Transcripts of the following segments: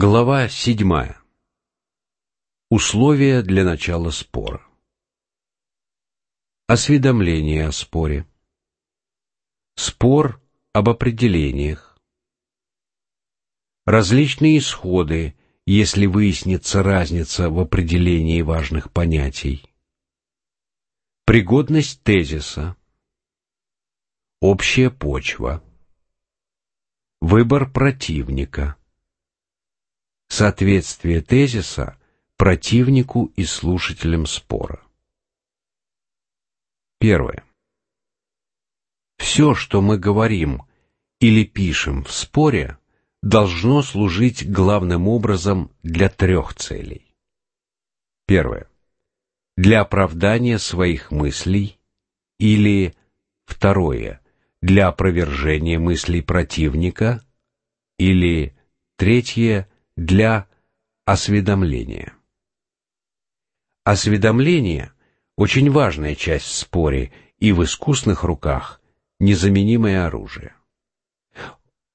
Глава седьмая. Условия для начала спора. Осведомление о споре. Спор об определениях. Различные исходы, если выяснится разница в определении важных понятий. Пригодность тезиса. Общая почва. Выбор противника. Соответствие тезиса противнику и слушателям спора. Первое. Все, что мы говорим или пишем в споре, должно служить главным образом для трех целей. Первое. Для оправдания своих мыслей или второе. Для опровержения мыслей противника или третье для осведомления. Осведомление – очень важная часть в споре и в искусных руках незаменимое оружие.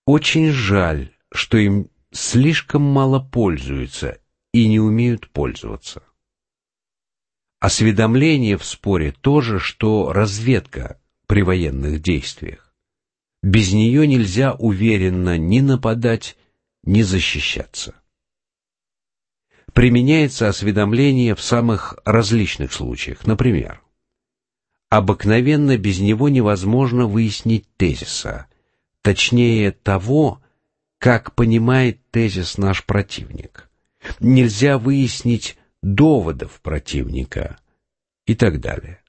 Очень жаль, что им слишком мало пользуются и не умеют пользоваться. Осведомление в споре то же, что разведка при военных действиях. Без нее нельзя уверенно ни нападать, не защищаться. Применяется осведомление в самых различных случаях. Например, обыкновенно без него невозможно выяснить тезиса, точнее того, как понимает тезис наш противник. Нельзя выяснить доводов противника и так далее.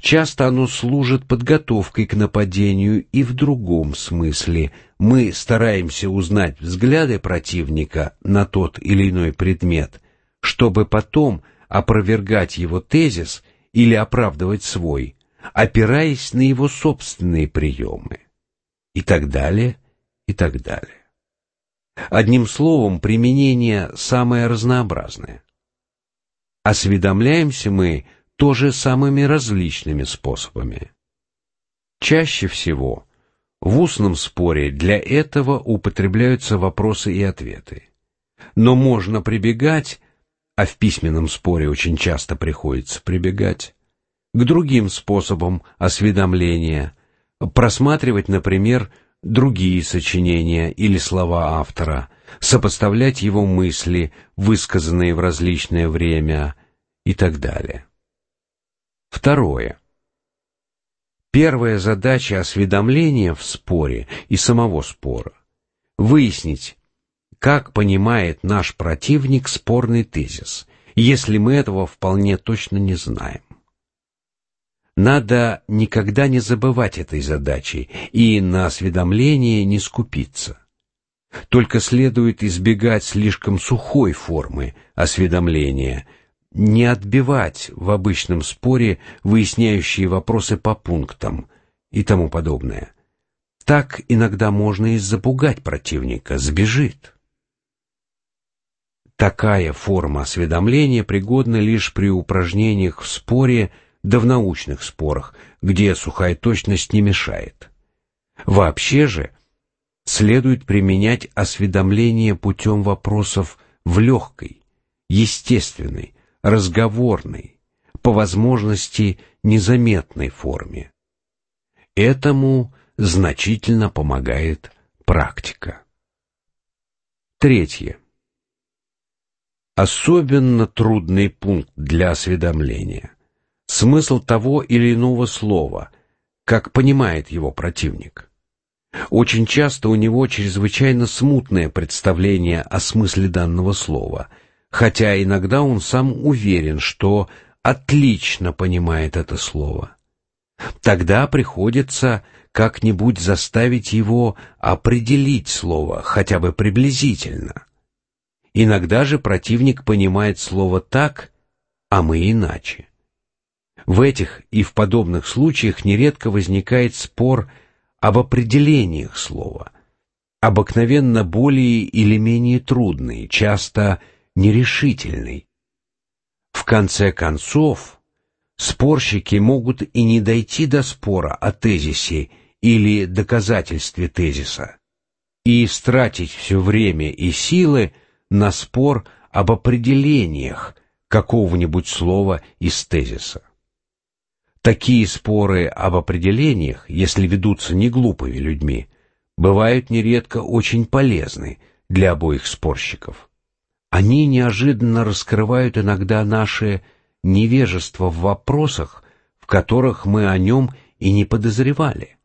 Часто оно служит подготовкой к нападению и в другом смысле. Мы стараемся узнать взгляды противника на тот или иной предмет, чтобы потом опровергать его тезис или оправдывать свой, опираясь на его собственные приемы. И так далее, и так далее. Одним словом, применение самое разнообразное. Осведомляемся мы тоже самыми различными способами. Чаще всего в устном споре для этого употребляются вопросы и ответы. Но можно прибегать, а в письменном споре очень часто приходится прибегать, к другим способам осведомления, просматривать, например, другие сочинения или слова автора, сопоставлять его мысли, высказанные в различное время и так далее. Второе. Первая задача осведомления в споре и самого спора – выяснить, как понимает наш противник спорный тезис, если мы этого вполне точно не знаем. Надо никогда не забывать этой задачи и на осведомление не скупиться. Только следует избегать слишком сухой формы осведомления – не отбивать в обычном споре выясняющие вопросы по пунктам и тому подобное. Так иногда можно и запугать противника, сбежит. Такая форма осведомления пригодна лишь при упражнениях в споре да в научных спорах, где сухая точность не мешает. Вообще же следует применять осведомление путем вопросов в легкой, естественной, разговорной, по возможности незаметной форме. Этому значительно помогает практика. Третье. Особенно трудный пункт для осведомления – смысл того или иного слова, как понимает его противник. Очень часто у него чрезвычайно смутное представление о смысле данного слова – хотя иногда он сам уверен, что отлично понимает это слово. Тогда приходится как-нибудь заставить его определить слово, хотя бы приблизительно. Иногда же противник понимает слово так, а мы иначе. В этих и в подобных случаях нередко возникает спор об определениях слова, обыкновенно более или менее трудный, часто нерешительный. В конце концов, спорщики могут и не дойти до спора о тезисе или доказательстве тезиса, и истратить все время и силы на спор об определениях какого-нибудь слова из тезиса. Такие споры об определениях, если ведутся не глупыми людьми, бывают нередко очень полезны для обоих спорщиков. Они неожиданно раскрывают иногда наше невежество в вопросах, в которых мы о нем и не подозревали.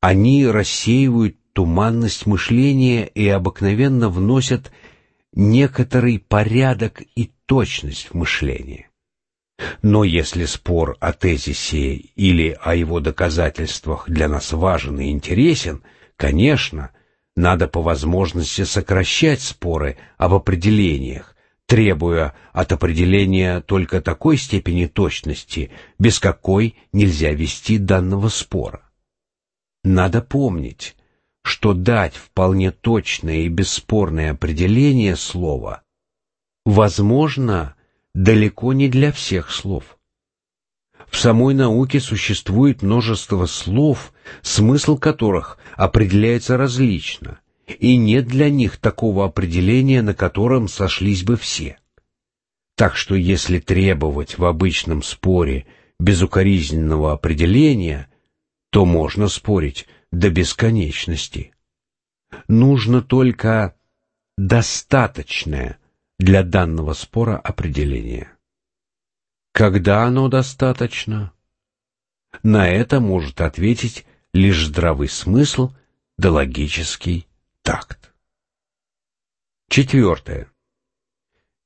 Они рассеивают туманность мышления и обыкновенно вносят некоторый порядок и точность в мышление. Но если спор о тезисе или о его доказательствах для нас важен и интересен, конечно, надо по возможности сокращать споры об определениях, требуя от определения только такой степени точности, без какой нельзя вести данного спора. Надо помнить, что дать вполне точное и бесспорное определение слова возможно далеко не для всех слов. В самой науке существует множество слов, смысл которых определяется различно, и нет для них такого определения, на котором сошлись бы все. Так что если требовать в обычном споре безукоризненного определения, то можно спорить до бесконечности. Нужно только достаточное для данного спора определение. Когда оно достаточно? На это может ответить лишь здравый смысл да логический такт. Четвертое.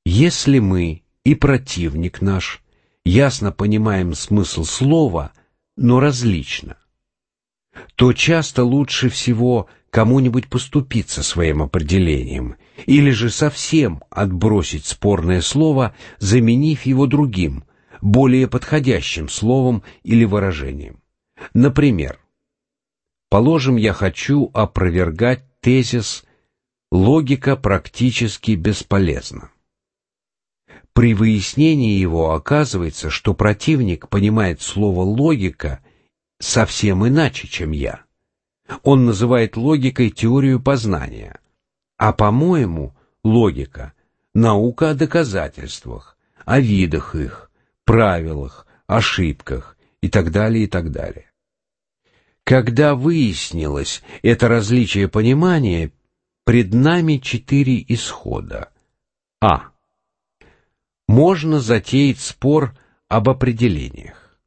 Если мы и противник наш ясно понимаем смысл слова, но различно, то часто лучше всего кому-нибудь поступиться своим определением, или же совсем отбросить спорное слово, заменив его другим, более подходящим словом или выражением. Например, положим, я хочу опровергать тезис «логика практически бесполезна». При выяснении его оказывается, что противник понимает слово «логика» совсем иначе, чем я. Он называет логикой теорию познания, а, по-моему, логика — наука о доказательствах, о видах их, правилах, ошибках и так далее, и так далее. Когда выяснилось это различие понимания, пред нами четыре исхода. А. Можно затеять спор об определениях.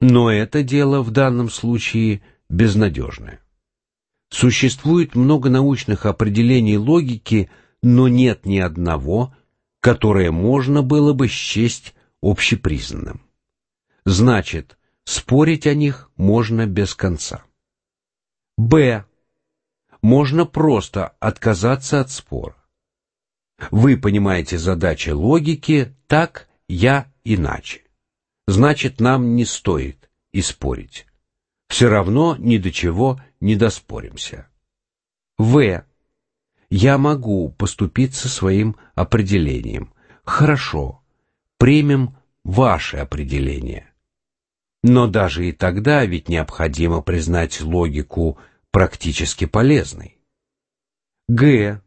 Но это дело в данном случае безнадежное. Существует много научных определений логики, но нет ни одного, которое можно было бы счесть общепризнанным. Значит, спорить о них можно без конца. Б. Можно просто отказаться от спора. Вы понимаете задачи логики так, я иначе значит, нам не стоит и спорить. Все равно ни до чего не доспоримся. В. Я могу поступиться своим определением. Хорошо, примем ваше определение. Но даже и тогда ведь необходимо признать логику практически полезной. Г.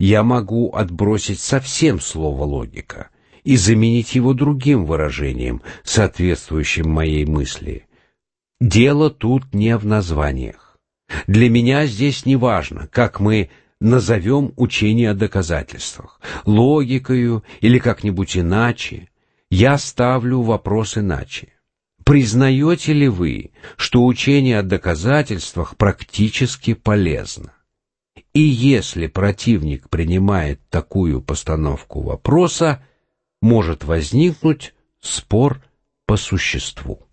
Я могу отбросить совсем слово «логика» и заменить его другим выражением, соответствующим моей мысли. Дело тут не в названиях. Для меня здесь не важно, как мы назовем учение о доказательствах, логикою или как-нибудь иначе. Я ставлю вопрос иначе. Признаете ли вы, что учение о доказательствах практически полезно? И если противник принимает такую постановку вопроса, может возникнуть спор по существу.